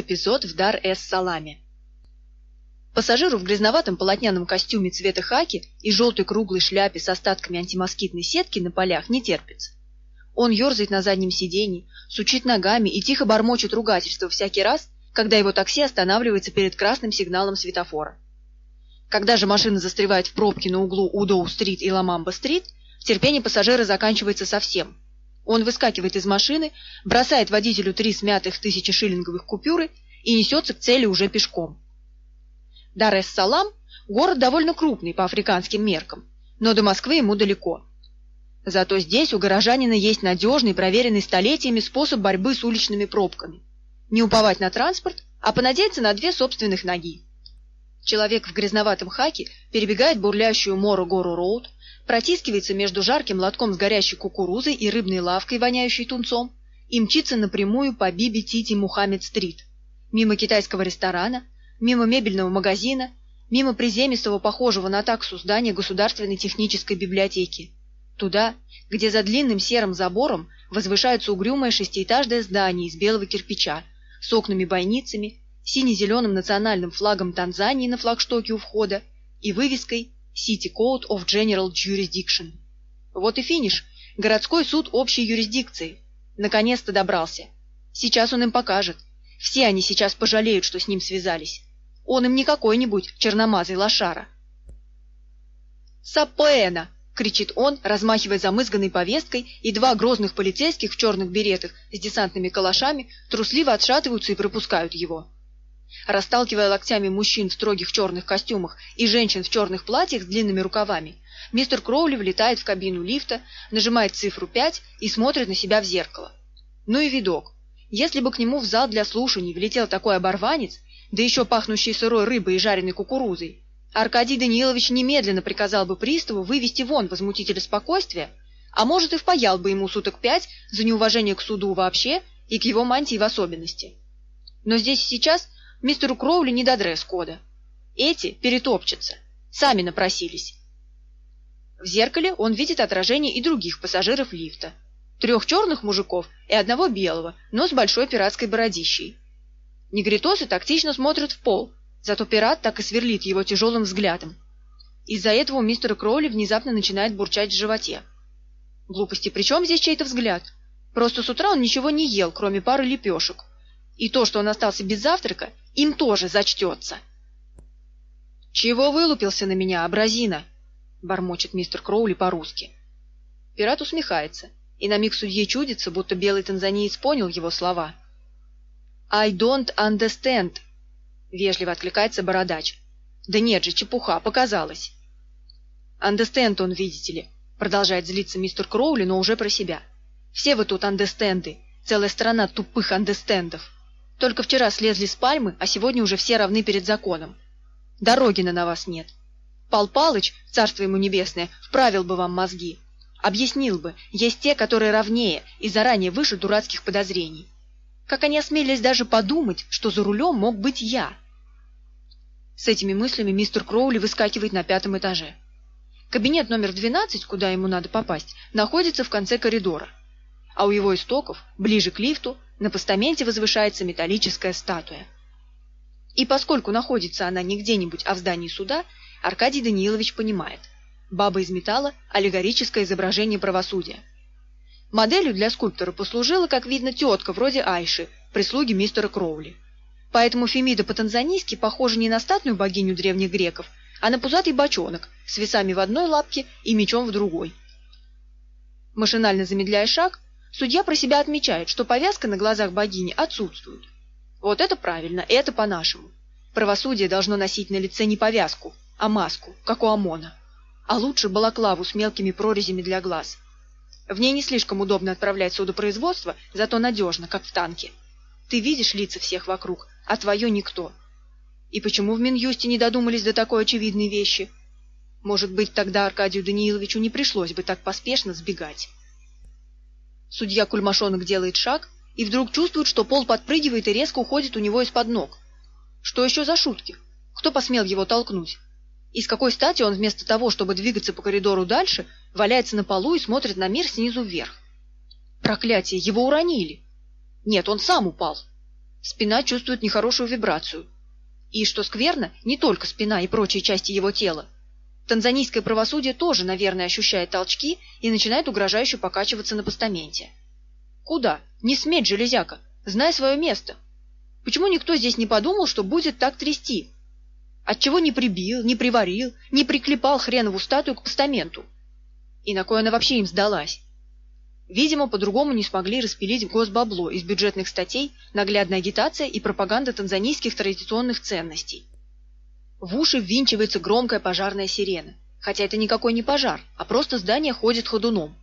Эпизод в Дар-эс-Саламе. Пассажиру в грязноватом полотняном костюме цвета хаки и желтой круглой шляпе с остатками антимоскитной сетки на полях не терпится. Он ерзает на заднем сиденье, сучит ногами и тихо бормочет ругательство всякий раз, когда его такси останавливается перед красным сигналом светофора. Когда же машина застревает в пробке на углу Удоу-стрит и Ламамба-стрит, терпение пассажира заканчивается совсем – он выскакивает из машины, бросает водителю три смятых тысячешиллинговых купюры и несется к цели уже пешком. Дар-эс-Салам – город довольно крупный по африканским меркам, но до Москвы ему далеко. Зато здесь у горожанина есть надежный, проверенный столетиями способ борьбы с уличными пробками. Не уповать на транспорт, а понадеяться на две собственных ноги. Человек в грязноватом хаке перебегает бурлящую Моро-Гору-Роуд, протискивается между жарким лотком с горящей кукурузой и рыбной лавкой, воняющей тунцом, и мчится напрямую по Биби Тити Мухаммед-стрит, мимо китайского ресторана, мимо мебельного магазина, мимо приземистого, похожего на таксу здания Государственной технической библиотеки, туда, где за длинным серым забором возвышается угрюмое шестиэтажное здание из белого кирпича с окнами-бойницами, сине-зеленым национальным флагом Танзании на флагштоке у входа и вывеской City Code of General Jurisdiction. Вот и финиш. Городской суд общей юрисдикции. Наконец-то добрался. Сейчас он им покажет. Все они сейчас пожалеют, что с ним связались. Он им не какой-нибудь черномазый лошара. «Сапоэна!» — кричит он, размахивая замызганной повесткой, и два грозных полицейских в черных беретах с десантными калашами трусливо отшатываются и пропускают его. Расталкивая локтями мужчин в строгих черных костюмах и женщин в черных платьях с длинными рукавами, мистер Кроули влетает в кабину лифта, нажимает цифру 5 и смотрит на себя в зеркало. Ну и видок. Если бы к нему в зал для слушаний влетел такой оборванец, да еще пахнущий сырой рыбой и жареной кукурузой, Аркадий Данилович немедленно приказал бы приставу вывести вон возмутителя спокойствия, а может и впаял бы ему суток пять за неуважение к суду вообще и к его мантии в особенности. Но здесь сейчас Мистеру Кроули не до дресс-кода. Эти перетопчутся. Сами напросились. В зеркале он видит отражение и других пассажиров лифта. Трех черных мужиков и одного белого, но с большой пиратской бородищей. Негритосы тактично смотрят в пол, зато пират так и сверлит его тяжелым взглядом. Из-за этого у мистера Кроули внезапно начинает бурчать в животе. Глупости, при чем здесь чей-то взгляд? Просто с утра он ничего не ел, кроме пары лепешек. И то, что он остался без завтрака, им тоже зачтется. «Чего вылупился на меня, абразина?» — бормочет мистер Кроули по-русски. Пират усмехается, и на миг судье чудится, будто белый танзаниец понял его слова. «I don't understand», — вежливо откликается бородач. «Да нет же, чепуха, показалось». «Understand он, видите ли», — продолжает злиться мистер Кроули, но уже про себя. «Все вы тут андестенды, целая страна тупых андестендов». Только вчера слезли с пальмы, а сегодня уже все равны перед законом. Дорогина на вас нет. Пал Палыч, царство ему небесное, вправил бы вам мозги. Объяснил бы, есть те, которые равнее и заранее выше дурацких подозрений. Как они осмелились даже подумать, что за рулем мог быть я? С этими мыслями мистер Кроули выскакивает на пятом этаже. Кабинет номер 12, куда ему надо попасть, находится в конце коридора. А у его истоков, ближе к лифту, на постаменте возвышается металлическая статуя. И поскольку находится она не где-нибудь, а в здании суда, Аркадий Данилович понимает. Баба из металла – аллегорическое изображение правосудия. Моделью для скульптора послужила, как видно, тетка вроде Айши, прислуги мистера Кроули. Поэтому Фемида по-танзанийски похожа не на статную богиню древних греков, а на пузатый бочонок с весами в одной лапке и мечом в другой. Машинально замедляя шаг, Судья про себя отмечает, что повязка на глазах богини отсутствует. Вот это правильно, это по-нашему. Правосудие должно носить на лице не повязку, а маску, как у ОМОНа. А лучше балаклаву с мелкими прорезями для глаз. В ней не слишком удобно отправлять судопроизводство, зато надежно, как в танке. Ты видишь лица всех вокруг, а твое никто. И почему в Минюсте не додумались до такой очевидной вещи? Может быть, тогда Аркадию Данииловичу не пришлось бы так поспешно сбегать. Судья Кульмашонок делает шаг и вдруг чувствует, что пол подпрыгивает и резко уходит у него из-под ног. Что еще за шутки? Кто посмел его толкнуть? И с какой стати он вместо того, чтобы двигаться по коридору дальше, валяется на полу и смотрит на мир снизу вверх? Проклятие, его уронили. Нет, он сам упал. спина чувствует нехорошую вибрацию. И, что скверно, не только спина и прочие части его тела. Танзанийское правосудие тоже, наверное, ощущает толчки и начинает угрожающе покачиваться на постаменте. Куда? Не сметь, железяка! Знай свое место! Почему никто здесь не подумал, что будет так трясти? Отчего не прибил, не приварил, не приклепал хренову статую к постаменту? И на кое она вообще им сдалась? Видимо, по-другому не смогли распилить госбабло из бюджетных статей, наглядная агитация и пропаганда танзанийских традиционных ценностей. В уши ввинчивается громкая пожарная сирена. Хотя это никакой не пожар, а просто здание ходит ходуном.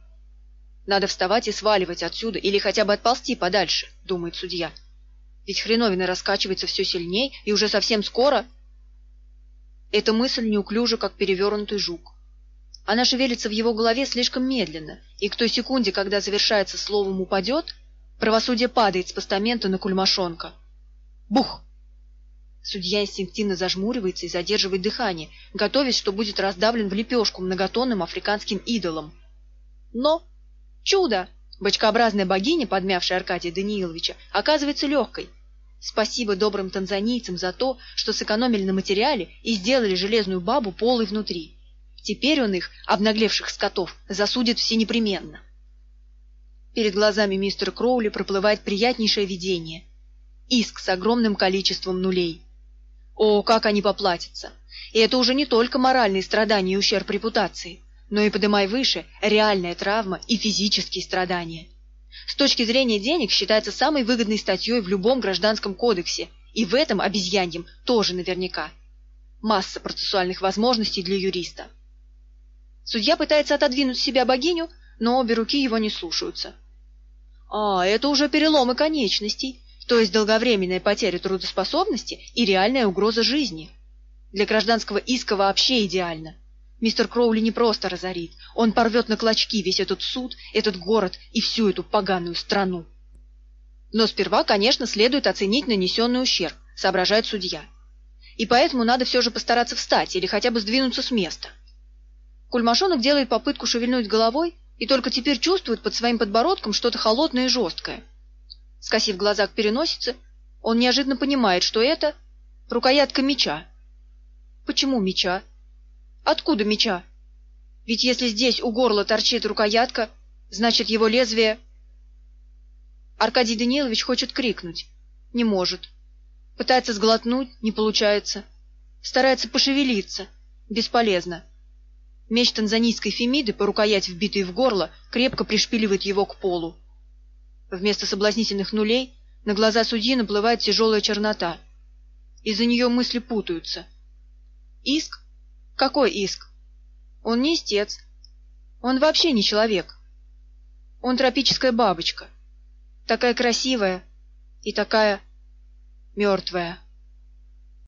Надо вставать и сваливать отсюда или хотя бы отползти подальше, думает судья. Ведь хреновина раскачивается все сильней, и уже совсем скоро... Эта мысль неуклюжа, как перевернутый жук. Она шевелится в его голове слишком медленно, и к той секунде, когда завершается словом «упадет», правосудие падает с постамента на кульмашонка. Бух! Судья инстинктивно зажмуривается и задерживает дыхание, готовясь, что будет раздавлен в лепешку многотонным африканским идолом. Но... Чудо! Бочкообразная богиня, подмявшая Аркадия Данииловича, оказывается легкой. Спасибо добрым танзанийцам за то, что сэкономили на материале и сделали железную бабу полой внутри. Теперь он их, обнаглевших скотов, засудит все непременно. Перед глазами мистера Кроули проплывает приятнейшее видение. Иск с огромным количеством нулей. О, как они поплатятся! И это уже не только моральные страдания и ущерб репутации, но и, подымай выше, реальная травма и физические страдания. С точки зрения денег считается самой выгодной статьей в любом гражданском кодексе, и в этом обезьяньем тоже наверняка. Масса процессуальных возможностей для юриста. Судья пытается отодвинуть себя богиню, но обе руки его не слушаются. А, это уже переломы конечностей, то есть долговременная потеря трудоспособности и реальная угроза жизни. Для гражданского иска вообще идеально. Мистер Кроули не просто разорит, он порвет на клочки весь этот суд, этот город и всю эту поганую страну. Но сперва, конечно, следует оценить нанесенный ущерб, соображает судья. И поэтому надо все же постараться встать или хотя бы сдвинуться с места. Кульмашонок делает попытку шевельнуть головой и только теперь чувствует под своим подбородком что-то холодное и жесткое. Скосив глаза к переносице, он неожиданно понимает, что это рукоятка меча. Почему меча? Откуда меча? Ведь если здесь у горла торчит рукоятка, значит его лезвие... Аркадий Данилович хочет крикнуть. Не может. Пытается сглотнуть, не получается. Старается пошевелиться. Бесполезно. Меч танзанийской Фемиды, по рукоять вбитый в горло, крепко пришпиливает его к полу. Вместо соблазнительных нулей на глаза судьи наплывает тяжелая чернота. Из-за нее мысли путаются. Иск? Какой иск? Он не истец. Он вообще не человек. Он тропическая бабочка. Такая красивая и такая мертвая.